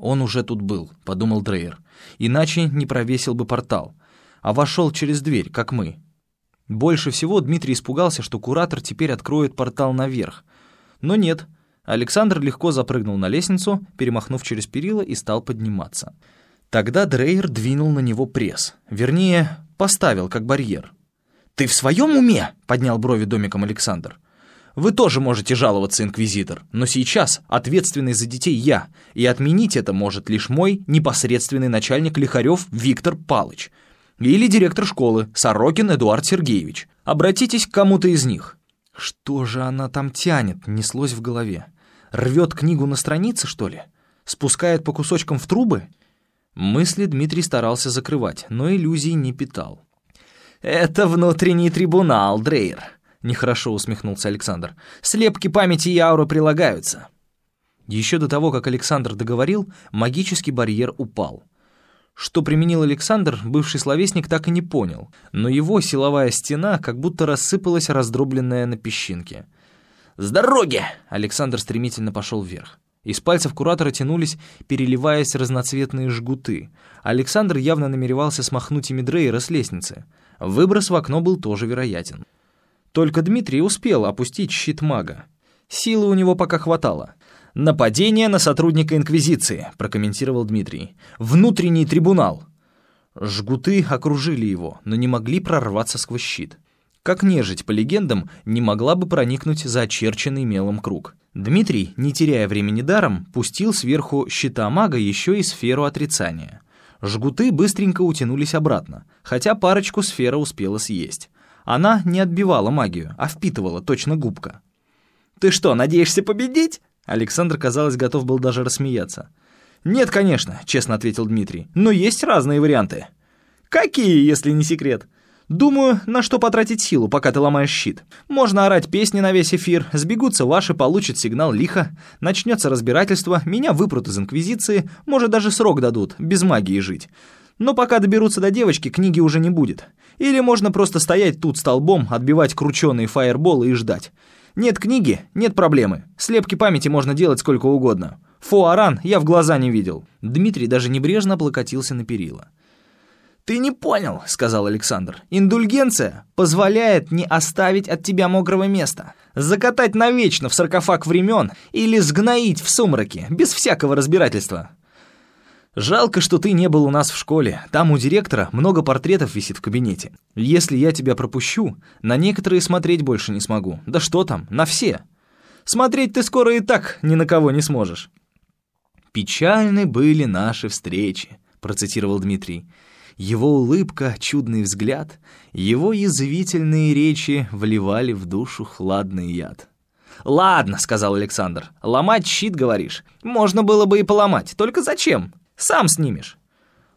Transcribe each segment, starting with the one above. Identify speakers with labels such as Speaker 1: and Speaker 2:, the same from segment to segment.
Speaker 1: он уже тут был», — подумал Дрейер. «Иначе не провесил бы портал, а вошел через дверь, как мы». Больше всего Дмитрий испугался, что куратор теперь откроет портал наверх. Но нет, Александр легко запрыгнул на лестницу, перемахнув через перила и стал подниматься. Тогда Дрейер двинул на него пресс, вернее, поставил как барьер. «Ты в своем уме?» — поднял брови домиком Александр. «Вы тоже можете жаловаться, инквизитор, но сейчас ответственный за детей я, и отменить это может лишь мой непосредственный начальник Лихарев Виктор Палыч или директор школы Сорокин Эдуард Сергеевич. Обратитесь к кому-то из них». Что же она там тянет, неслось в голове. Рвет книгу на странице, что ли? Спускает по кусочкам в трубы? Мысли Дмитрий старался закрывать, но иллюзий не питал. «Это внутренний трибунал, Дрейер», — нехорошо усмехнулся Александр. «Слепки памяти и ауры прилагаются». Еще до того, как Александр договорил, магический барьер упал. Что применил Александр, бывший словесник так и не понял, но его силовая стена как будто рассыпалась, раздробленная на песчинки. «С дороги!» — Александр стремительно пошел вверх. Из пальцев куратора тянулись, переливаясь разноцветные жгуты. Александр явно намеревался смахнуть ими Дрейера с лестницы. Выброс в окно был тоже вероятен. Только Дмитрий успел опустить щит мага. Силы у него пока хватало. «Нападение на сотрудника Инквизиции», — прокомментировал Дмитрий. «Внутренний трибунал». Жгуты окружили его, но не могли прорваться сквозь щит. Как нежить, по легендам, не могла бы проникнуть за очерченный мелом круг. Дмитрий, не теряя времени даром, пустил сверху щита мага еще и сферу отрицания. Жгуты быстренько утянулись обратно, хотя парочку сфера успела съесть. Она не отбивала магию, а впитывала точно губка. «Ты что, надеешься победить?» Александр, казалось, готов был даже рассмеяться. «Нет, конечно», — честно ответил Дмитрий, — «но есть разные варианты». «Какие, если не секрет?» «Думаю, на что потратить силу, пока ты ломаешь щит. Можно орать песни на весь эфир, сбегутся ваши, получат сигнал лихо, начнется разбирательство, меня выпрут из Инквизиции, может, даже срок дадут, без магии жить. Но пока доберутся до девочки, книги уже не будет. Или можно просто стоять тут столбом, отбивать крученые фаерболы и ждать. Нет книги, нет проблемы. Слепки памяти можно делать сколько угодно. Фуаран я в глаза не видел. Дмитрий даже небрежно облокотился на перила. «Ты не понял», — сказал Александр. «Индульгенция позволяет не оставить от тебя мокрого места, закатать навечно в саркофаг времен или сгноить в сумраке, без всякого разбирательства. Жалко, что ты не был у нас в школе. Там у директора много портретов висит в кабинете. Если я тебя пропущу, на некоторые смотреть больше не смогу. Да что там, на все. Смотреть ты скоро и так ни на кого не сможешь. «Печальны были наши встречи», — процитировал Дмитрий. Его улыбка, чудный взгляд, его язвительные речи вливали в душу хладный яд. «Ладно», — сказал Александр, — «ломать щит, говоришь? Можно было бы и поломать, только зачем? Сам снимешь».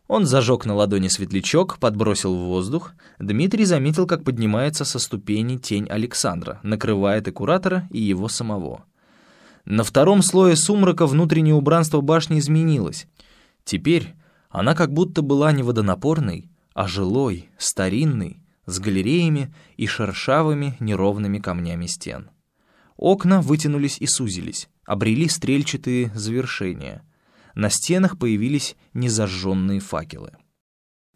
Speaker 1: Он зажег на ладони светлячок, подбросил в воздух. Дмитрий заметил, как поднимается со ступени тень Александра, накрывает и куратора, и его самого. На втором слое сумрака внутреннее убранство башни изменилось. Теперь она как будто была не водонапорной, а жилой, старинной, с галереями и шершавыми неровными камнями стен. Окна вытянулись и сузились, обрели стрельчатые завершения — на стенах появились незажженные факелы.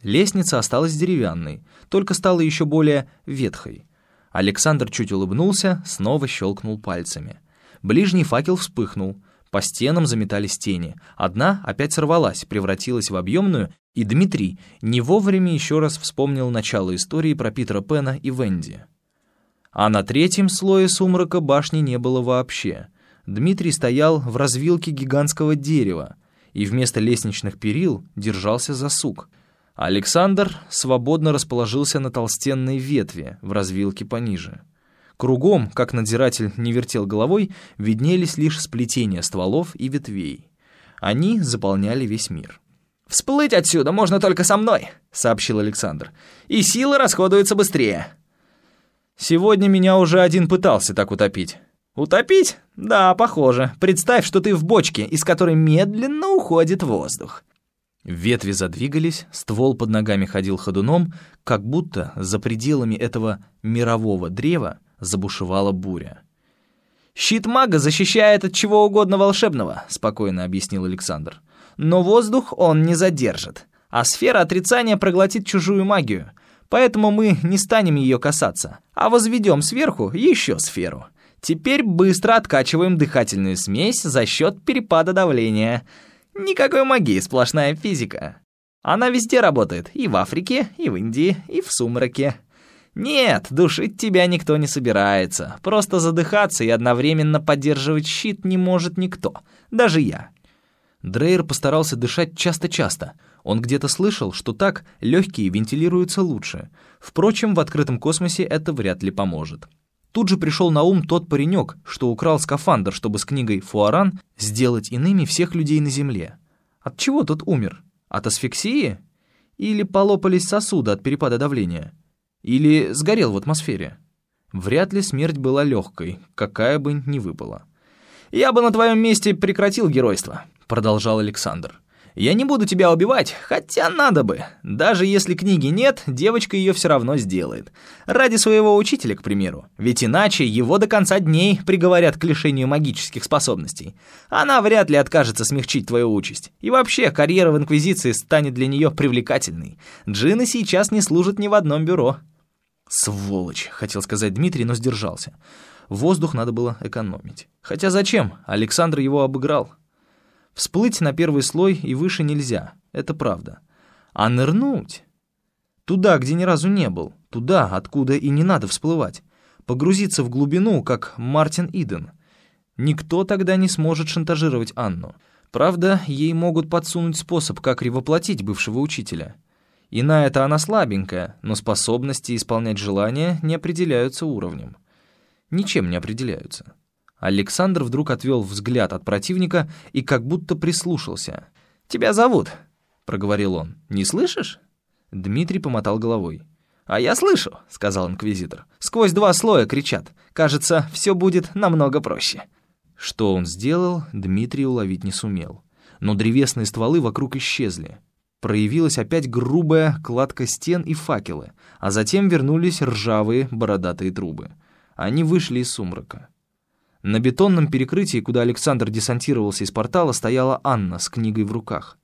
Speaker 1: Лестница осталась деревянной, только стала еще более ветхой. Александр чуть улыбнулся, снова щелкнул пальцами. Ближний факел вспыхнул, по стенам заметались тени. Одна опять сорвалась, превратилась в объемную, и Дмитрий не вовремя еще раз вспомнил начало истории про Питера Пена и Венди. А на третьем слое сумрака башни не было вообще. Дмитрий стоял в развилке гигантского дерева, и вместо лестничных перил держался за сук. Александр свободно расположился на толстенной ветви в развилке пониже. Кругом, как надзиратель не вертел головой, виднелись лишь сплетения стволов и ветвей. Они заполняли весь мир. «Всплыть отсюда можно только со мной», — сообщил Александр. «И силы расходуются быстрее». «Сегодня меня уже один пытался так утопить». «Утопить? Да, похоже. Представь, что ты в бочке, из которой медленно уходит воздух». Ветви задвигались, ствол под ногами ходил ходуном, как будто за пределами этого мирового древа забушевала буря. «Щит мага защищает от чего угодно волшебного», — спокойно объяснил Александр.
Speaker 2: но воздух он не задержит, а сфера отрицания проглотит чужую магию. Поэтому мы не станем ее касаться, а возведем сверху еще сферу. Теперь быстро откачиваем дыхательную смесь за счет перепада давления. Никакой магии, сплошная физика. Она везде работает, и в Африке, и в Индии, и в сумраке. Нет, душить тебя никто не собирается. Просто задыхаться и одновременно поддерживать щит не может никто, даже я.
Speaker 1: Дрейер постарался дышать часто-часто. Он где-то слышал, что так легкие вентилируются лучше. Впрочем, в открытом космосе это вряд ли поможет. Тут же пришел на ум тот паренек, что украл скафандр, чтобы с книгой «Фуаран» сделать иными всех людей на Земле. От чего тот умер? От асфиксии? Или полопались сосуды от перепада давления? Или сгорел в атмосфере? Вряд ли смерть была легкой, какая бы ни выпала.
Speaker 2: «Я бы на твоем месте прекратил геройство», — продолжал Александр. Я не буду тебя убивать, хотя надо бы. Даже если книги нет, девочка ее все равно сделает. Ради своего учителя, к примеру. Ведь иначе его до конца дней приговорят к лишению магических способностей. Она вряд ли откажется смягчить твою участь. И вообще, карьера в Инквизиции станет для нее привлекательной. Джины сейчас не служат ни в одном бюро.
Speaker 1: «Сволочь!» — хотел сказать Дмитрий, но сдержался. Воздух надо было экономить. Хотя зачем? Александр его обыграл. Всплыть на первый слой и выше нельзя, это правда. А нырнуть? Туда, где ни разу не был, туда, откуда и не надо всплывать. Погрузиться в глубину, как Мартин Иден. Никто тогда не сможет шантажировать Анну. Правда, ей могут подсунуть способ, как ревоплотить бывшего учителя. И на это она слабенькая, но способности исполнять желания не определяются уровнем. Ничем не определяются. Александр вдруг отвел взгляд от противника и как будто прислушался.
Speaker 2: «Тебя зовут», — проговорил он. «Не слышишь?»
Speaker 1: Дмитрий помотал головой.
Speaker 2: «А я слышу», — сказал инквизитор. «Сквозь два слоя кричат. Кажется, все будет намного проще».
Speaker 1: Что он сделал, Дмитрий уловить не сумел. Но древесные стволы вокруг исчезли. Проявилась опять грубая кладка стен и факелы, а затем вернулись ржавые бородатые трубы. Они вышли из сумрака. На бетонном перекрытии, куда Александр десантировался из портала, стояла Анна с книгой в руках.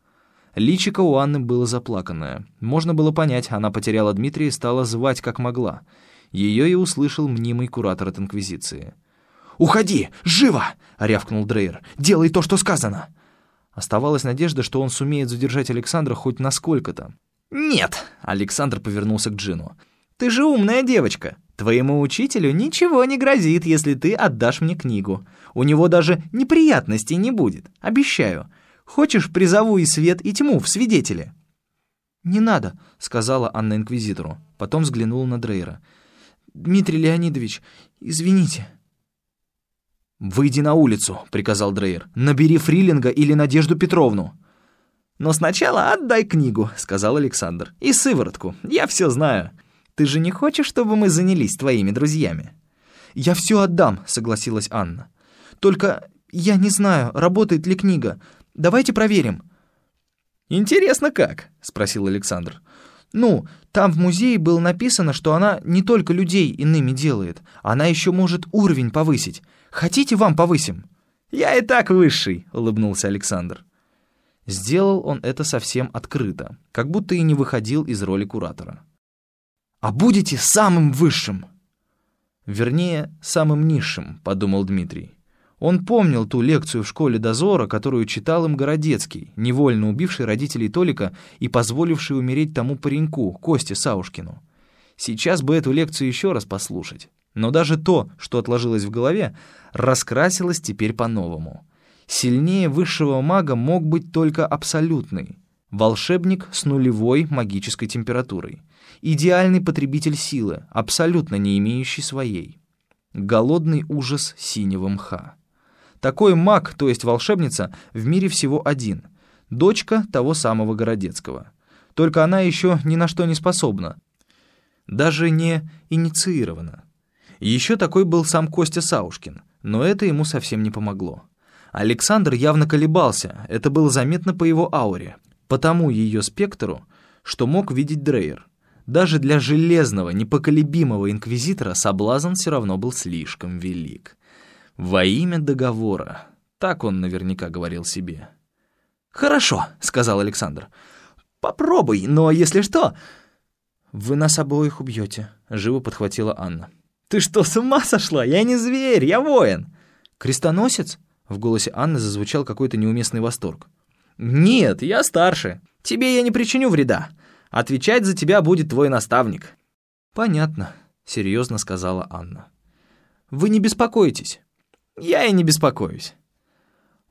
Speaker 1: Личико у Анны было заплаканное. Можно было понять, она потеряла Дмитрия и стала звать как могла. Ее и услышал мнимый куратор от Инквизиции.
Speaker 2: «Уходи! Живо!» — рявкнул Дрейер. «Делай то, что сказано!»
Speaker 1: Оставалась надежда, что он сумеет задержать Александра хоть насколько-то.
Speaker 2: «Нет!» — Александр повернулся к Джину. «Ты же умная девочка. Твоему учителю ничего не грозит, если ты отдашь мне книгу. У него даже неприятностей не будет, обещаю. Хочешь, призову и свет, и тьму в свидетели?»
Speaker 1: «Не надо», — сказала Анна Инквизитору. Потом взглянула на Дрейера. «Дмитрий Леонидович, извините».
Speaker 2: «Выйди на улицу», — приказал Дрейер. «Набери Фрилинга или Надежду Петровну». «Но сначала отдай книгу», — сказал Александр. «И сыворотку. Я все знаю. Ты же не хочешь, чтобы мы занялись твоими друзьями?»
Speaker 1: «Я все отдам», — согласилась Анна. «Только я не знаю, работает ли книга. Давайте проверим».
Speaker 2: «Интересно как?» — спросил Александр.
Speaker 1: «Ну, там в музее было написано, что она не только людей иными делает, она еще может уровень повысить. Хотите, вам повысим?»
Speaker 2: «Я и так высший», — улыбнулся Александр.
Speaker 1: Сделал он это совсем открыто, как будто и не выходил из роли куратора
Speaker 2: а будете самым высшим».
Speaker 1: «Вернее, самым низшим», — подумал Дмитрий. Он помнил ту лекцию в школе дозора, которую читал им Городецкий, невольно убивший родителей Толика и позволивший умереть тому пареньку, Косте Саушкину. Сейчас бы эту лекцию еще раз послушать. Но даже то, что отложилось в голове, раскрасилось теперь по-новому. Сильнее высшего мага мог быть только абсолютный. Волшебник с нулевой магической температурой. Идеальный потребитель силы, абсолютно не имеющий своей. Голодный ужас синего мха. Такой маг, то есть волшебница, в мире всего один. Дочка того самого Городецкого. Только она еще ни на что не способна. Даже не инициирована. Еще такой был сам Костя Саушкин, но это ему совсем не помогло. Александр явно колебался, это было заметно по его ауре, по тому ее спектру, что мог видеть Дрейер. Даже для железного, непоколебимого инквизитора соблазн все равно был слишком велик. Во имя договора. Так он наверняка говорил себе.
Speaker 2: «Хорошо», — сказал Александр. «Попробуй, но если что...» «Вы нас обоих убьете», — живо подхватила Анна. «Ты что, с ума сошла? Я не зверь, я воин!» «Крестоносец?» — в голосе Анны зазвучал какой-то неуместный восторг. «Нет, я старше. Тебе я не причиню вреда. Отвечать за тебя будет твой наставник». «Понятно», — серьезно сказала Анна. «Вы не беспокойтесь». «Я и не беспокоюсь».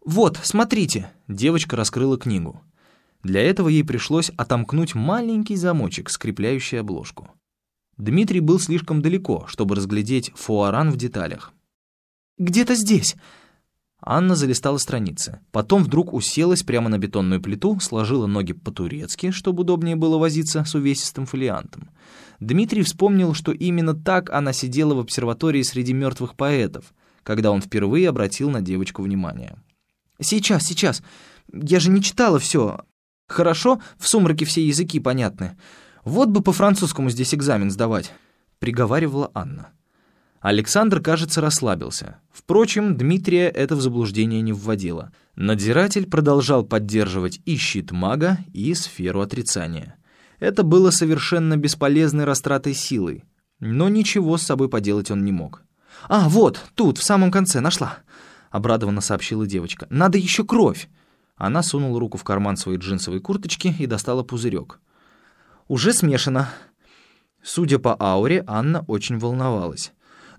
Speaker 2: «Вот, смотрите», — девочка раскрыла книгу. Для этого ей пришлось отомкнуть маленький замочек, скрепляющий обложку. Дмитрий был слишком далеко, чтобы разглядеть фуаран в деталях. «Где-то здесь!» Анна залистала страницы. Потом вдруг уселась прямо на бетонную плиту, сложила ноги по-турецки, чтобы удобнее было возиться с увесистым фолиантом. Дмитрий вспомнил, что именно так она сидела в обсерватории среди мертвых поэтов, когда он впервые обратил на девочку внимание. «Сейчас, сейчас. Я же не читала все. Хорошо, в сумраке все языки понятны. Вот бы по-французскому здесь экзамен сдавать», — приговаривала Анна. Александр, кажется, расслабился. Впрочем, Дмитрия это в заблуждение не вводило. Надзиратель продолжал поддерживать и щит мага, и сферу отрицания. Это было совершенно бесполезной растратой силы, но ничего с собой поделать он не мог. «А, вот, тут, в самом конце, нашла», — обрадованно сообщила девочка. «Надо еще кровь». Она сунула руку в карман своей джинсовой курточки и достала пузырек. «Уже смешано». Судя по ауре, Анна очень волновалась.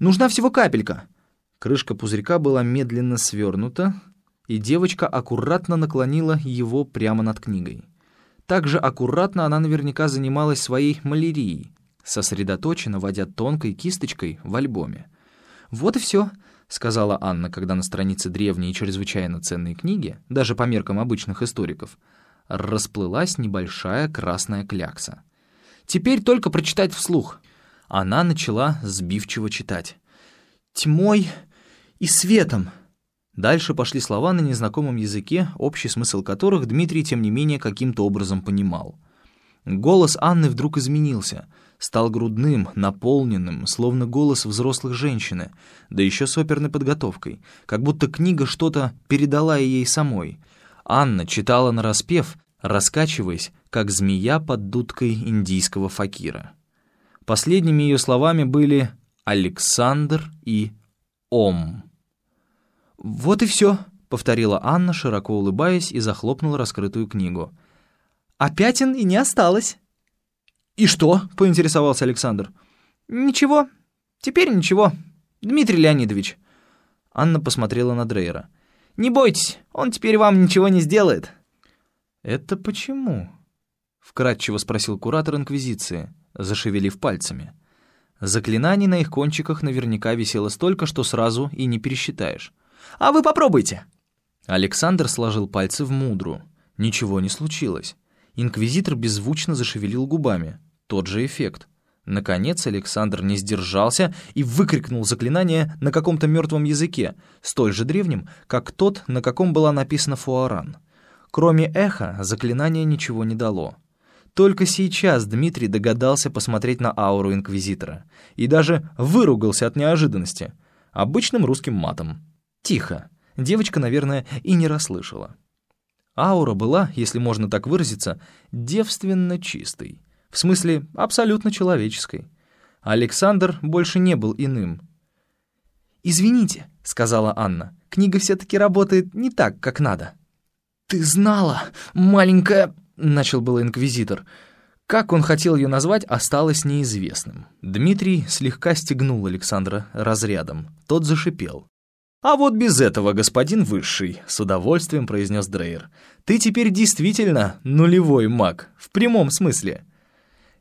Speaker 2: «Нужна всего капелька». Крышка пузырька была медленно свернута, и девочка аккуратно наклонила его прямо над книгой. Также аккуратно она наверняка занималась своей малярией, сосредоточенно водя тонкой кисточкой в альбоме. «Вот и все», — сказала Анна, когда на странице древней и чрезвычайно ценной книги, даже по меркам обычных историков, расплылась небольшая красная клякса. «Теперь только прочитать вслух». Она начала сбивчиво читать. «Тьмой и светом». Дальше пошли слова на незнакомом языке, общий смысл которых Дмитрий, тем не менее, каким-то образом понимал. Голос Анны вдруг изменился, стал грудным, наполненным, словно голос взрослой женщины, да еще с оперной подготовкой, как будто книга что-то передала ей самой. Анна читала нараспев, раскачиваясь, как змея под дудкой индийского факира. Последними ее словами были «Александр» и «Ом». «Вот и все», — повторила Анна, широко улыбаясь, и захлопнула раскрытую книгу. «А пятен и не осталось». «И что?» — поинтересовался Александр. «Ничего. Теперь ничего. Дмитрий Леонидович». Анна посмотрела на Дрейера. «Не бойтесь, он теперь вам ничего не сделает». «Это почему?» — вкратчиво спросил куратор Инквизиции, зашевелив пальцами. Заклинаний на их кончиках наверняка висело столько, что сразу и не пересчитаешь. А вы попробуйте!» Александр сложил пальцы в мудру. Ничего не случилось. Инквизитор беззвучно зашевелил губами. Тот же эффект. Наконец Александр не сдержался и выкрикнул заклинание на каком-то мертвом языке, столь же древнем, как тот, на каком была написана фуаран. Кроме эха, заклинание ничего не дало. Только сейчас Дмитрий догадался посмотреть на ауру Инквизитора и даже выругался от неожиданности, обычным русским матом. Тихо. Девочка, наверное, и не расслышала. Аура была, если можно так выразиться, девственно чистой. В смысле, абсолютно человеческой. Александр больше не был иным. «Извините», — сказала Анна, — «книга все-таки работает не так, как надо». «Ты знала, маленькая...» — начал был инквизитор. Как он хотел ее назвать, осталось неизвестным. Дмитрий слегка стегнул Александра разрядом. Тот зашипел. «А вот без этого, господин Высший», — с удовольствием произнес Дрейер. «Ты теперь действительно нулевой маг, в прямом смысле».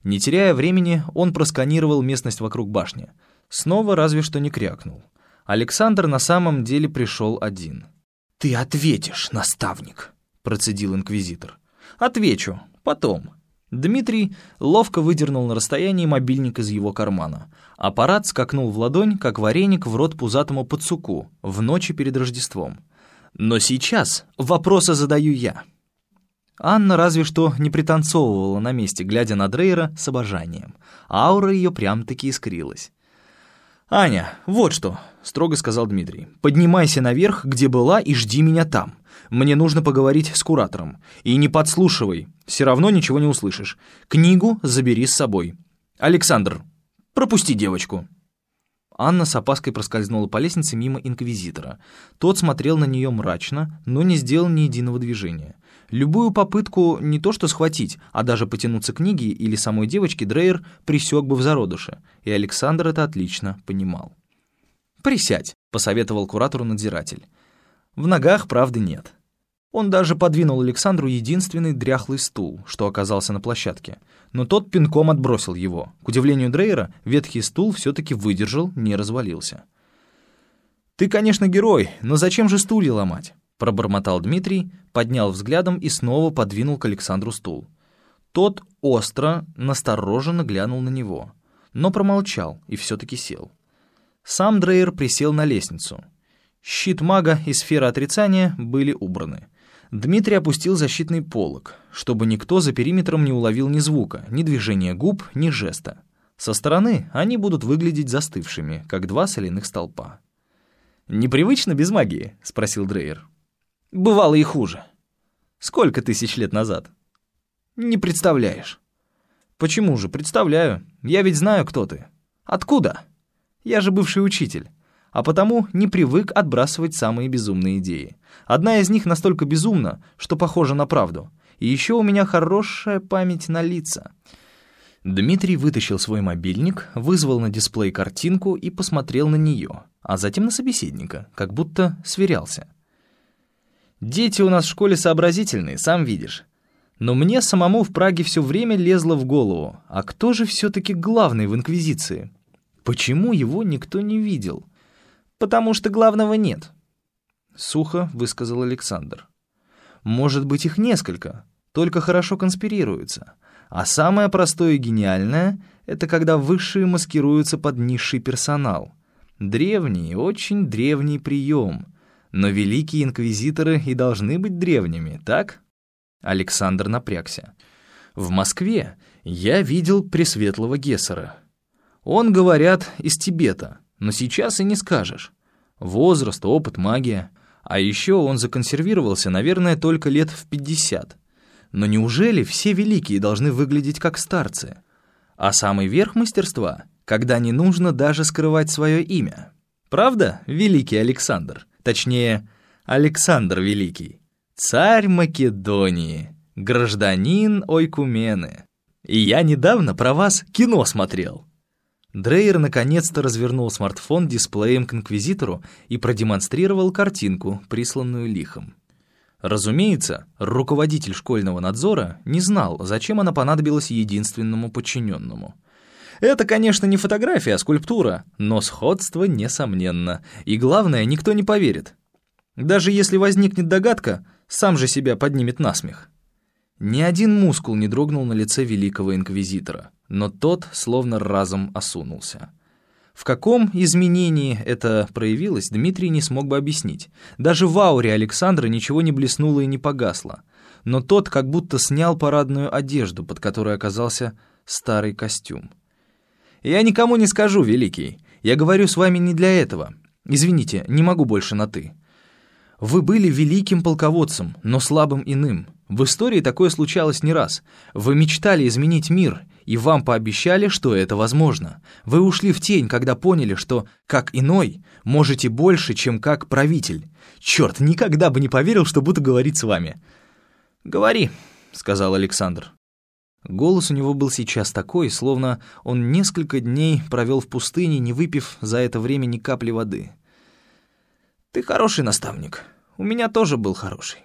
Speaker 2: Не теряя времени, он просканировал местность вокруг башни. Снова разве что не крякнул. Александр на самом деле пришел один. «Ты ответишь, наставник», — процедил инквизитор. «Отвечу. Потом». Дмитрий ловко выдернул на расстоянии мобильник из его кармана. Аппарат скакнул в ладонь, как вареник в рот пузатому пацуку в ночи перед Рождеством. Но сейчас вопросы задаю я. Анна разве что не пританцовывала на месте, глядя на Дрейера с обожанием. Аура ее прям-таки искрилась.
Speaker 1: «Аня, вот что», — строго сказал Дмитрий. «Поднимайся наверх, где была, и жди меня там. Мне нужно поговорить с куратором. И не подслушивай, все равно ничего не услышишь. Книгу забери с собой. Александр, пропусти девочку». Анна с опаской проскользнула по лестнице мимо инквизитора. Тот смотрел на нее мрачно, но не сделал ни единого движения. Любую попытку не то что схватить, а даже потянуться к книге или самой девочке Дрейер присек бы в зародыше, и Александр это отлично понимал. «Присядь», — посоветовал куратору надзиратель. «В ногах правды нет». Он даже подвинул Александру единственный дряхлый стул, что оказался на площадке. Но тот пинком отбросил его. К удивлению Дрейера, ветхий стул все-таки выдержал, не развалился. «Ты, конечно, герой, но зачем же стулья ломать?» Пробормотал Дмитрий, поднял взглядом и снова подвинул к Александру стул. Тот остро, настороженно глянул на него, но промолчал и все-таки сел. Сам Дрейер присел на лестницу. Щит мага и сфера отрицания были убраны. Дмитрий опустил защитный полог, чтобы никто за периметром не уловил ни звука, ни движения губ, ни жеста. Со стороны они будут выглядеть застывшими, как два соляных столпа. «Непривычно без магии?» — спросил Дрейер. «Бывало и хуже. Сколько тысяч лет назад?» «Не представляешь». «Почему же? Представляю. Я ведь знаю, кто ты. Откуда? Я же бывший учитель а потому не привык отбрасывать самые безумные идеи. Одна из них настолько безумна, что похожа на правду. И еще у меня хорошая память на лица. Дмитрий вытащил свой мобильник, вызвал на дисплей картинку и посмотрел на нее, а затем на собеседника, как будто сверялся. «Дети у нас в школе сообразительные, сам видишь. Но мне самому в Праге все время лезло в голову, а кто же все-таки главный в Инквизиции? Почему его никто не видел?» «Потому что главного нет», — сухо высказал Александр. «Может быть, их несколько, только хорошо конспирируются. А самое простое и гениальное — это когда высшие маскируются под низший персонал. Древний, очень древний прием. Но великие инквизиторы и должны быть древними, так?» Александр напрягся. «В Москве я видел Пресветлого Гессера. Он, говорят, из Тибета» но сейчас и не скажешь. Возраст, опыт, магия. А еще он законсервировался, наверное, только лет в 50. Но неужели все великие должны выглядеть как старцы? А самый верх мастерства, когда не нужно даже скрывать свое имя. Правда, великий Александр? Точнее, Александр Великий. Царь Македонии, гражданин Ойкумены. И я недавно про вас кино смотрел. Дрейер наконец-то развернул смартфон дисплеем к инквизитору и продемонстрировал картинку, присланную лихом. Разумеется, руководитель школьного надзора не знал, зачем она понадобилась единственному подчиненному. Это, конечно, не фотография, а скульптура, но сходство несомненно. И главное, никто не поверит. Даже если возникнет догадка, сам же себя поднимет насмех. Ни один мускул не дрогнул на лице великого инквизитора но тот словно разом осунулся. В каком изменении это проявилось, Дмитрий не смог бы объяснить. Даже в ауре Александра ничего не блеснуло и не погасло. Но тот как будто снял парадную одежду, под которой оказался старый костюм. «Я никому не скажу, Великий. Я говорю с вами не для этого. Извините, не могу больше на «ты». Вы были великим полководцем, но слабым иным. В истории такое случалось не раз. Вы мечтали изменить мир, и вам пообещали, что это возможно. Вы ушли в тень, когда поняли, что, как иной, можете больше, чем как правитель. Черт, никогда бы не поверил, что буду говорить с вами. «Говори», — сказал Александр. Голос у него был сейчас такой, словно он несколько дней провел в пустыне, не выпив за это время ни капли воды. «Ты хороший наставник. У меня тоже был хороший.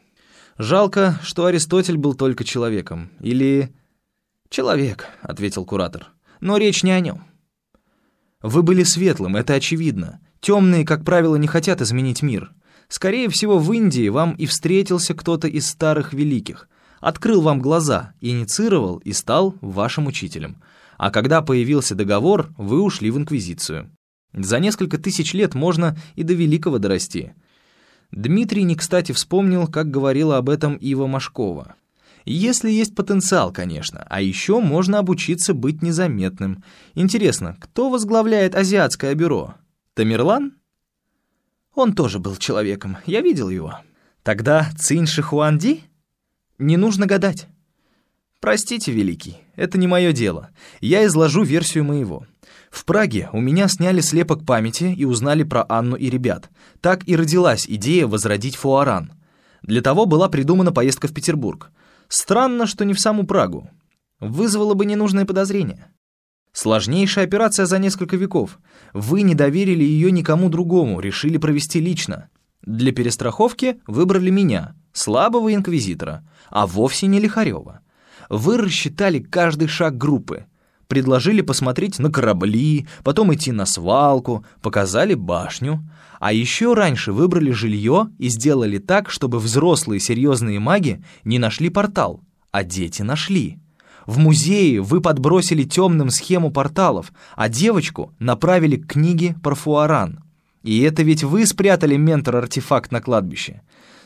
Speaker 1: Жалко, что Аристотель был только человеком. Или «Человек», — ответил куратор. «Но речь не о нем». «Вы были светлым, это очевидно. Темные, как правило, не хотят изменить мир. Скорее всего, в Индии вам и встретился кто-то из старых великих, открыл вам глаза, инициировал и стал вашим учителем. А когда появился договор, вы ушли в Инквизицию. За несколько тысяч лет можно и до великого дорасти». Дмитрий не кстати вспомнил, как говорила об этом Ива Машкова. Если есть потенциал, конечно. А еще можно обучиться быть незаметным. Интересно, кто возглавляет азиатское бюро? Тамерлан?
Speaker 2: Он тоже был человеком, я видел его.
Speaker 1: Тогда Цинь Шихуанди?
Speaker 2: Не нужно гадать.
Speaker 1: Простите, Великий, это не мое дело. Я изложу версию моего. В Праге у меня сняли слепок памяти и узнали про Анну и ребят. Так и родилась идея возродить Фуаран. Для того была придумана поездка в Петербург. Странно, что не в саму Прагу. Вызвало бы ненужное подозрение. Сложнейшая операция за несколько веков. Вы не доверили ее никому другому, решили провести лично. Для перестраховки выбрали меня, слабого инквизитора, а вовсе не Лихарева. Вы рассчитали каждый шаг группы. Предложили посмотреть на корабли, потом идти на свалку, показали башню. А еще раньше выбрали жилье и сделали так, чтобы взрослые серьезные маги не нашли портал, а дети нашли. В музее вы подбросили темным схему порталов, а девочку направили к книге про Фуаран. И это ведь вы спрятали ментор-артефакт на кладбище.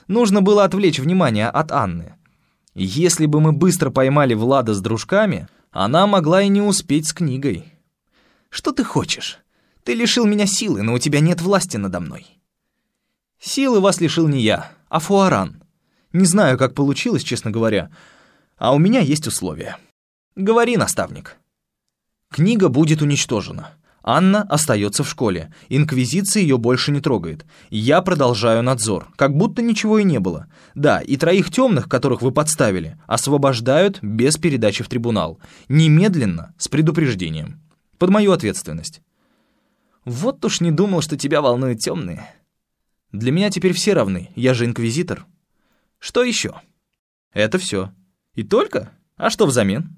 Speaker 1: Нужно было отвлечь внимание от Анны. Если бы мы быстро поймали Влада с дружками, она могла и не успеть с книгой.
Speaker 2: Что ты хочешь? Ты лишил меня силы, но у тебя нет власти надо мной.
Speaker 1: Силы вас лишил не я, а Фуаран. Не знаю, как получилось, честно говоря, а у меня есть условия.
Speaker 2: Говори, наставник.
Speaker 1: Книга будет уничтожена. Анна остается в школе. Инквизиция ее больше не трогает. Я продолжаю надзор, как будто ничего и не было. Да, и троих темных, которых вы подставили, освобождают без передачи в трибунал. Немедленно, с предупреждением. Под мою ответственность.
Speaker 2: Вот уж не думал, что тебя волнуют темные.
Speaker 1: Для меня теперь все равны, я же инквизитор.
Speaker 2: Что еще?
Speaker 1: Это все. И только? А что взамен?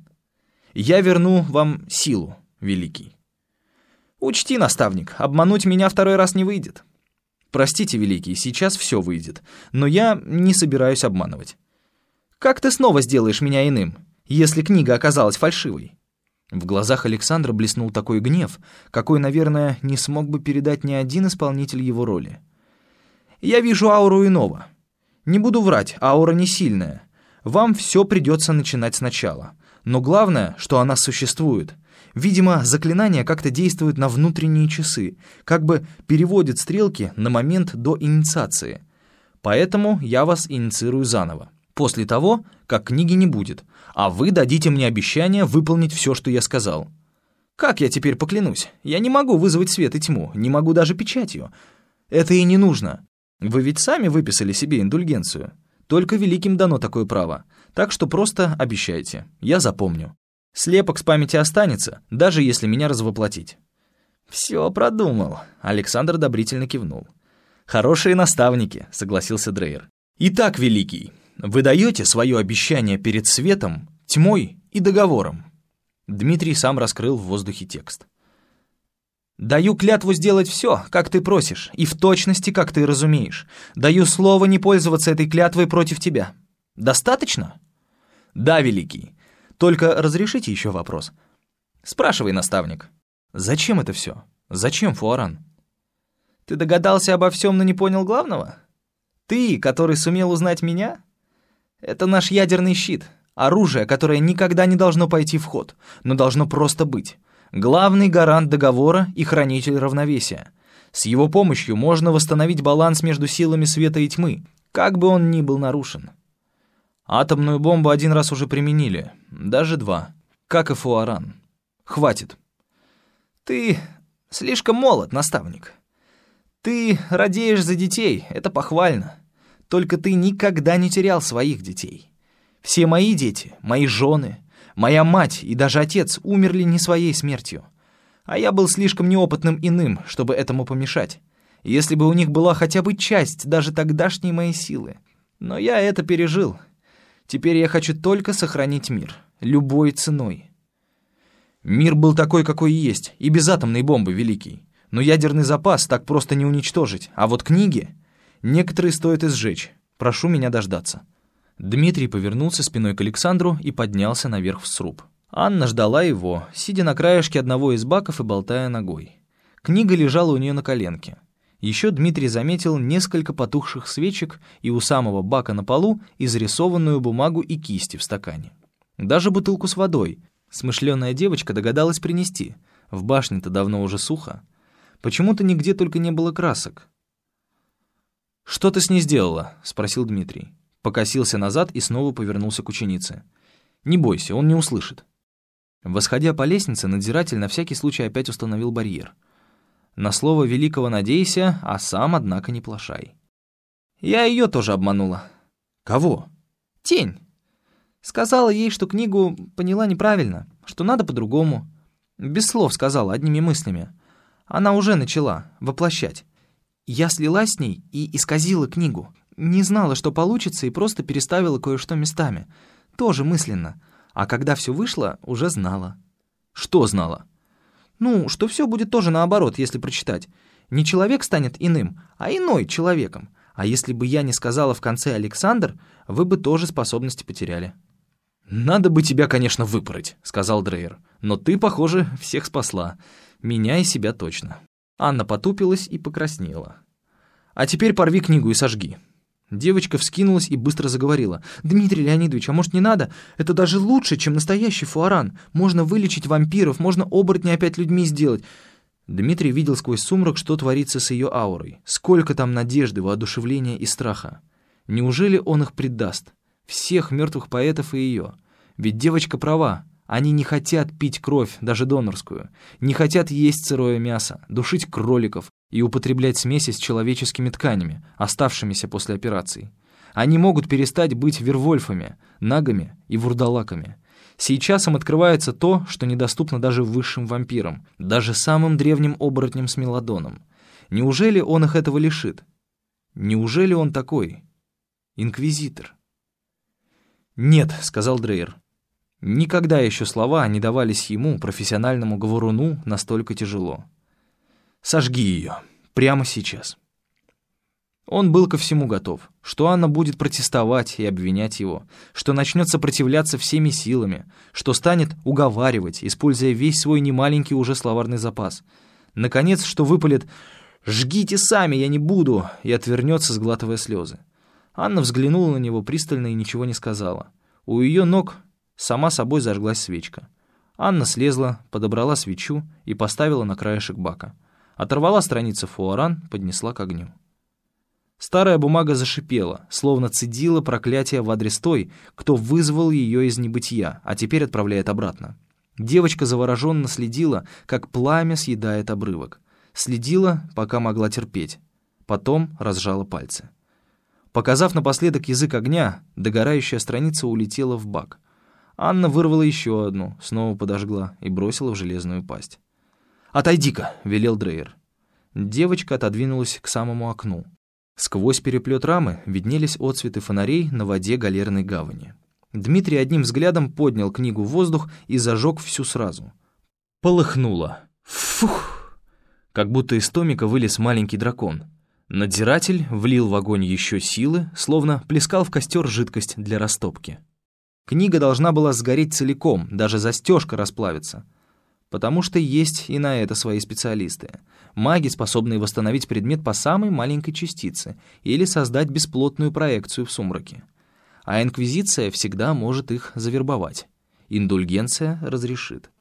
Speaker 1: Я верну вам силу, великий.
Speaker 2: Учти, наставник, обмануть меня второй раз не выйдет.
Speaker 1: Простите, великий, сейчас все выйдет, но я не собираюсь обманывать.
Speaker 2: Как ты снова сделаешь меня иным, если книга оказалась фальшивой?
Speaker 1: В глазах Александра блеснул такой гнев, какой, наверное, не смог бы передать ни один исполнитель его роли.
Speaker 2: «Я вижу ауру иного. Не буду врать, аура не сильная. Вам все придется начинать сначала. Но главное, что она существует. Видимо, заклинание как-то действует на внутренние часы, как бы переводит стрелки на момент до инициации. Поэтому я вас инициирую заново, после того, как книги не будет, а вы дадите мне обещание выполнить все, что я сказал. Как я теперь поклянусь? Я не могу вызвать свет и тьму, не могу даже печатью. Это и не нужно. Вы ведь сами выписали себе индульгенцию. Только великим дано такое право. Так что просто обещайте. Я запомню. Слепок с памяти останется, даже если меня развоплотить.
Speaker 1: «Все продумал», — Александр одобрительно кивнул.
Speaker 2: «Хорошие наставники», — согласился Дрейер.
Speaker 1: «Итак, Великий, вы даете свое обещание перед светом, тьмой и договором?» Дмитрий сам раскрыл в воздухе текст.
Speaker 2: «Даю клятву сделать все, как ты просишь, и в точности, как ты разумеешь. Даю слово не пользоваться этой клятвой против тебя. Достаточно?»
Speaker 1: «Да, Великий. Только разрешите еще вопрос?»
Speaker 2: «Спрашивай, наставник».
Speaker 1: «Зачем это все? Зачем Фуаран?»
Speaker 2: «Ты догадался обо всем, но не понял главного? Ты, который сумел узнать меня?» Это наш ядерный щит, оружие, которое никогда не должно пойти в ход, но должно просто быть. Главный гарант договора и хранитель равновесия. С его помощью можно восстановить баланс между силами света и тьмы, как бы он ни был нарушен.
Speaker 1: Атомную бомбу один раз уже применили, даже два, как и Фуаран. Хватит.
Speaker 2: Ты слишком молод, наставник. Ты радеешь за детей, это похвально. Только ты никогда не терял своих детей. Все мои дети, мои жены, моя мать и даже отец умерли не своей смертью. А я был слишком неопытным иным, чтобы этому помешать. Если бы у них была хотя бы часть даже тогдашней моей силы. Но я это пережил. Теперь я хочу только сохранить мир. Любой ценой.
Speaker 1: Мир был такой, какой есть, и без атомной бомбы великий. Но ядерный запас так просто не уничтожить. А вот книги... Некоторые стоит изжечь. Прошу меня дождаться». Дмитрий повернулся спиной к Александру и поднялся наверх в сруб. Анна ждала его, сидя на краешке одного из баков и болтая ногой. Книга лежала у нее на коленке. Еще Дмитрий заметил несколько потухших свечек и у самого бака на полу изрисованную бумагу и кисти в стакане. Даже бутылку с водой. Смышленая девочка догадалась принести. В башне-то давно уже сухо. Почему-то нигде только не было красок. «Что ты с ней сделала?» — спросил Дмитрий. Покосился назад и снова повернулся к ученице. «Не бойся, он не услышит». Восходя по лестнице, надзиратель на всякий случай опять установил барьер. На слово великого надейся, а сам, однако, не плашай. Я ее тоже обманула.
Speaker 2: Кого?
Speaker 1: Тень. Сказала ей, что книгу поняла неправильно, что надо по-другому. Без слов сказала, одними мыслями. Она уже начала воплощать. Я слилась с ней и исказила книгу. Не знала, что получится, и просто переставила кое-что местами. Тоже мысленно. А когда все вышло, уже знала.
Speaker 2: Что знала?
Speaker 1: Ну, что все будет тоже наоборот, если прочитать. Не человек станет иным, а иной человеком. А если бы я не сказала в конце «Александр», вы бы тоже способности потеряли.
Speaker 2: «Надо бы тебя, конечно, выпороть», — сказал Дрейер. «Но ты, похоже, всех спасла. Меня и себя точно».
Speaker 1: Анна потупилась и покраснела.
Speaker 2: «А теперь порви книгу и сожги».
Speaker 1: Девочка вскинулась и быстро заговорила. «Дмитрий Леонидович, а может не надо? Это даже лучше, чем настоящий фуаран. Можно вылечить вампиров, можно оборотни опять людьми сделать». Дмитрий видел сквозь сумрак, что творится с ее аурой. Сколько там надежды, воодушевления и страха. Неужели он их предаст? Всех мертвых поэтов и ее. Ведь девочка права. Они не хотят пить кровь, даже донорскую. Не хотят есть сырое мясо, душить кроликов и употреблять смеси с человеческими тканями, оставшимися после операции. Они могут перестать быть вервольфами, нагами и вурдалаками. Сейчас им открывается то, что недоступно даже высшим вампирам, даже самым древним оборотням с мелодоном. Неужели он их этого лишит? Неужели он такой? Инквизитор.
Speaker 2: «Нет», — сказал Дрейер.
Speaker 1: Никогда еще слова не давались ему, профессиональному говоруну, настолько тяжело.
Speaker 2: «Сожги ее. Прямо сейчас».
Speaker 1: Он был ко всему готов, что Анна будет протестовать и обвинять его, что начнет сопротивляться всеми силами, что станет уговаривать, используя весь свой немаленький уже словарный запас. Наконец, что выпалит «Жгите сами, я не буду!» и отвернется, сглатывая слезы. Анна взглянула на него пристально и ничего не сказала. У ее ног Сама собой зажглась свечка. Анна слезла, подобрала свечу и поставила на краешек бака. Оторвала страницы фуаран, поднесла к огню. Старая бумага зашипела, словно цедила проклятие в адрес той, кто вызвал ее из небытия, а теперь отправляет обратно. Девочка завороженно следила, как пламя съедает обрывок. Следила, пока могла терпеть. Потом разжала пальцы. Показав напоследок язык огня, догорающая страница улетела в бак. Анна вырвала еще одну, снова подожгла и бросила в железную пасть.
Speaker 2: «Отойди-ка», — велел Дрейер.
Speaker 1: Девочка отодвинулась к самому окну. Сквозь переплет рамы виднелись отсветы фонарей на воде галерной гавани. Дмитрий одним взглядом поднял книгу в воздух и зажег всю сразу.
Speaker 2: Полыхнуло. Фух! Как будто из томика вылез маленький дракон. Надзиратель влил в огонь еще силы, словно плескал в костер жидкость для растопки.
Speaker 1: Книга должна была сгореть целиком, даже застежка расплавится. Потому что есть и на это свои специалисты. Маги, способные восстановить предмет по самой маленькой частице или создать бесплотную проекцию в сумраке. А Инквизиция всегда может их завербовать. Индульгенция разрешит.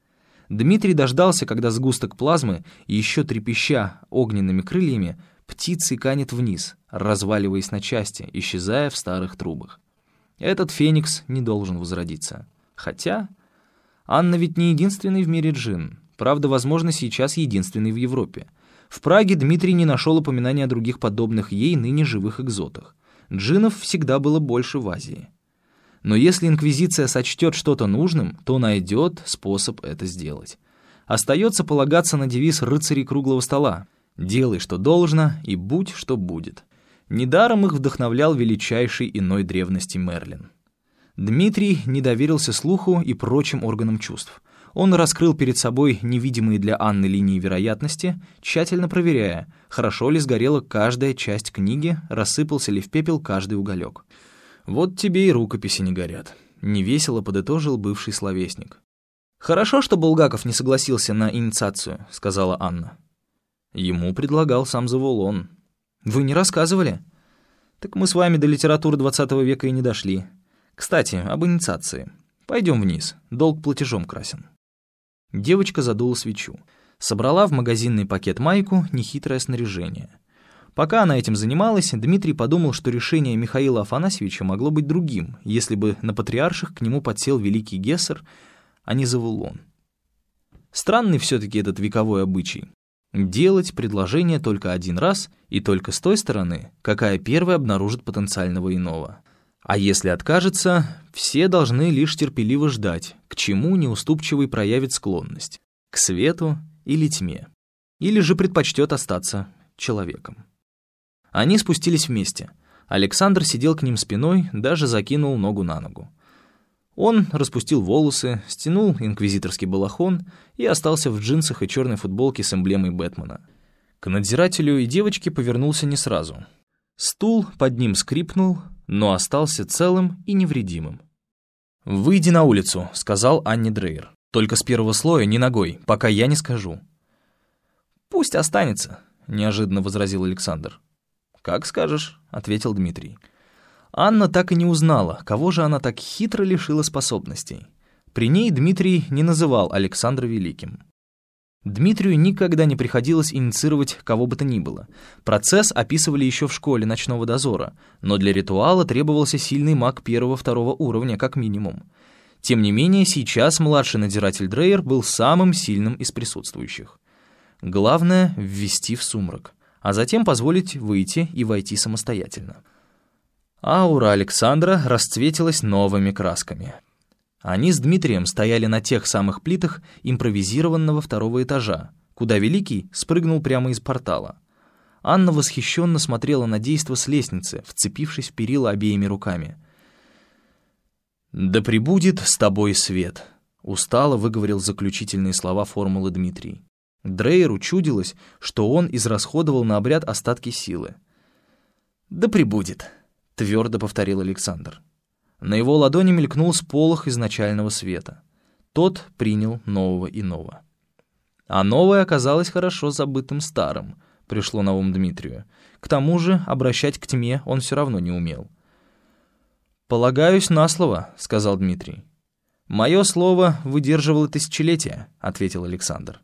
Speaker 1: Дмитрий дождался, когда сгусток плазмы, еще трепеща огненными крыльями, птицей канет вниз, разваливаясь на части, исчезая в старых трубах. Этот феникс не должен возродиться. Хотя Анна ведь не единственный в мире джин. Правда, возможно, сейчас единственный в Европе. В Праге Дмитрий не нашел упоминания о других подобных ей ныне живых экзотах. Джинов всегда было больше в Азии. Но если Инквизиция сочтет что-то нужным, то найдет способ это сделать. Остается полагаться на девиз рыцарей круглого стола «Делай, что должно, и будь, что будет». Недаром их вдохновлял величайший иной древности Мерлин. Дмитрий не доверился слуху и прочим органам чувств. Он раскрыл перед собой невидимые для Анны линии вероятности, тщательно проверяя, хорошо ли сгорела каждая часть книги, рассыпался ли в пепел каждый уголек. «Вот тебе и рукописи не горят», — невесело подытожил бывший словесник. «Хорошо, что Булгаков не согласился на инициацию», — сказала Анна. Ему предлагал сам Завулон.
Speaker 2: Вы не рассказывали? Так мы с вами до литературы 20 века и не дошли. Кстати, об инициации. Пойдем вниз, долг платежом красен. Девочка задула свечу. Собрала в магазинный пакет майку нехитрое снаряжение. Пока она этим занималась, Дмитрий подумал, что решение Михаила Афанасьевича могло быть другим, если бы на патриарших к нему подсел великий Гессер, а не Завулон. Странный все-таки этот вековой обычай. Делать предложение только один раз и только с той стороны, какая первая обнаружит потенциального иного. А если откажется, все должны лишь терпеливо ждать, к чему неуступчивый проявит склонность — к свету или тьме. Или же предпочтет остаться человеком. Они спустились вместе. Александр сидел к ним спиной, даже закинул ногу на ногу. Он распустил волосы, стянул инквизиторский балахон и остался в джинсах и черной футболке с эмблемой Бэтмена. К надзирателю и девочке повернулся не сразу. Стул под ним скрипнул, но остался целым и невредимым. «Выйди на улицу», — сказал Анни Дрейер. «Только с первого слоя, не ногой, пока я не скажу». «Пусть останется», — неожиданно возразил Александр. «Как скажешь», — ответил Дмитрий. Анна так и не узнала, кого же она так хитро лишила способностей. При ней Дмитрий не называл Александра Великим. Дмитрию никогда не приходилось инициировать кого бы то ни было. Процесс описывали еще в школе ночного дозора, но для ритуала требовался сильный маг первого-второго уровня, как минимум. Тем не менее, сейчас младший надзиратель Дрейер был самым сильным из присутствующих. Главное — ввести в сумрак а затем позволить выйти и войти самостоятельно. Аура Александра расцветилась новыми красками. Они с Дмитрием стояли на тех самых плитах импровизированного второго этажа, куда Великий спрыгнул прямо из портала. Анна восхищенно смотрела на действо с лестницы, вцепившись в перила обеими руками. «Да пребудет с тобой свет», — устало выговорил заключительные слова формулы Дмитрий. Дрейеру чудилось, что он израсходовал на обряд остатки силы. «Да прибудет», — твердо повторил Александр. На его ладони мелькнул сполох изначального света. Тот принял нового иного. А новое оказалось хорошо забытым старым, пришло на ум Дмитрию. К тому же обращать к тьме он все равно не умел. «Полагаюсь на слово», — сказал Дмитрий. «Мое слово выдерживало тысячелетия», — ответил Александр.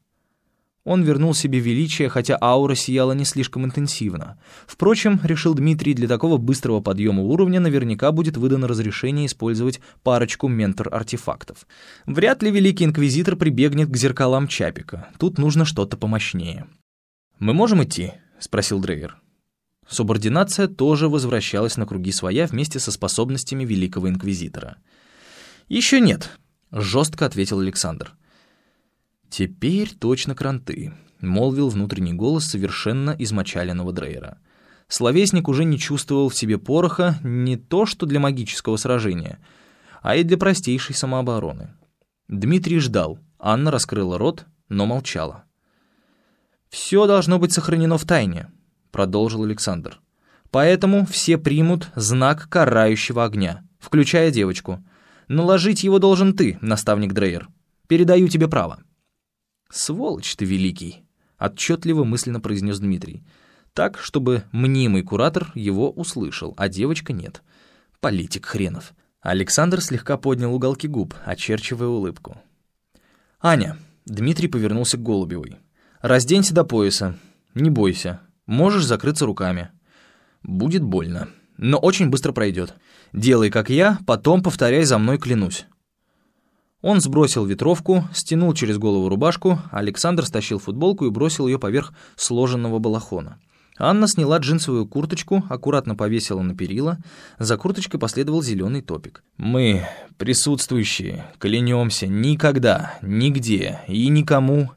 Speaker 2: Он вернул себе величие, хотя аура сияла не слишком интенсивно. Впрочем, решил Дмитрий, для такого быстрого подъема уровня наверняка будет выдано разрешение использовать парочку ментор-артефактов. Вряд ли Великий Инквизитор прибегнет к зеркалам Чапика. Тут нужно что-то помощнее. «Мы можем идти?» — спросил Дрейер. Субординация тоже возвращалась на круги своя вместе со способностями Великого Инквизитора. «Еще нет», — жестко ответил Александр. «Теперь точно кранты», — молвил внутренний голос совершенно измочаленного Дрейера. Словесник уже не чувствовал в себе пороха не то что для магического сражения, а и для простейшей самообороны. Дмитрий ждал, Анна раскрыла рот, но молчала. «Все должно быть сохранено в тайне», — продолжил Александр. «Поэтому все примут знак карающего огня, включая девочку. Наложить его должен ты, наставник Дрейер. Передаю тебе право». «Сволочь ты великий», — отчетливо мысленно произнес Дмитрий. Так, чтобы мнимый куратор его услышал, а девочка нет. Политик хренов. Александр слегка поднял уголки губ, очерчивая улыбку. «Аня», — Дмитрий повернулся к Голубевой, — «разденься до пояса. Не бойся. Можешь закрыться руками. Будет больно, но очень быстро пройдет. Делай, как я, потом повторяй за мной, клянусь. Он сбросил ветровку, стянул через голову рубашку, Александр стащил футболку и бросил ее поверх сложенного балахона. Анна сняла джинсовую курточку, аккуратно повесила на перила, за курточкой последовал зеленый топик. «Мы, присутствующие, клянемся никогда, нигде и никому,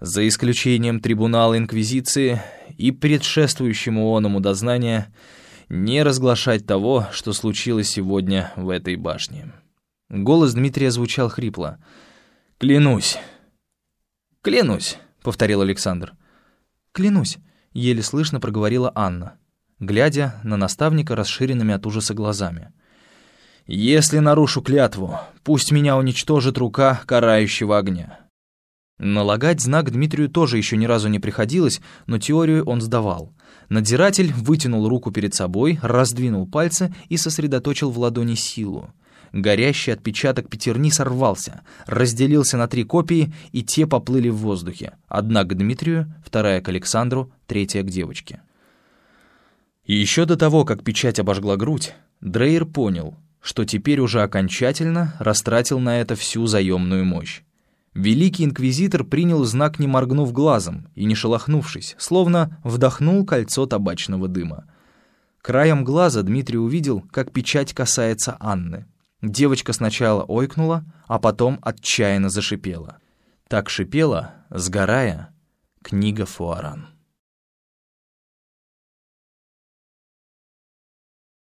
Speaker 2: за исключением трибунала Инквизиции и предшествующему оному дознания, не разглашать того, что случилось сегодня в этой башне». Голос Дмитрия звучал хрипло. «Клянусь!» «Клянусь!» — повторил Александр. «Клянусь!» — еле слышно проговорила Анна, глядя на наставника расширенными от ужаса глазами. «Если нарушу клятву, пусть меня уничтожит рука карающего огня».
Speaker 1: Налагать знак Дмитрию тоже еще ни разу не приходилось, но теорию он сдавал. Надзиратель вытянул руку перед собой, раздвинул пальцы и сосредоточил в ладони силу. Горящий отпечаток пятерни сорвался, разделился на три копии, и те поплыли в воздухе. Одна к Дмитрию, вторая к Александру, третья к девочке. И еще до того, как печать обожгла грудь, Дрейер понял, что теперь уже окончательно растратил на это всю заемную мощь. Великий инквизитор принял знак, не моргнув глазом и не шелохнувшись, словно вдохнул кольцо табачного дыма. Краем глаза Дмитрий увидел, как печать касается Анны. Девочка сначала ойкнула, а потом отчаянно зашипела. Так шипела, сгорая, книга Фуаран.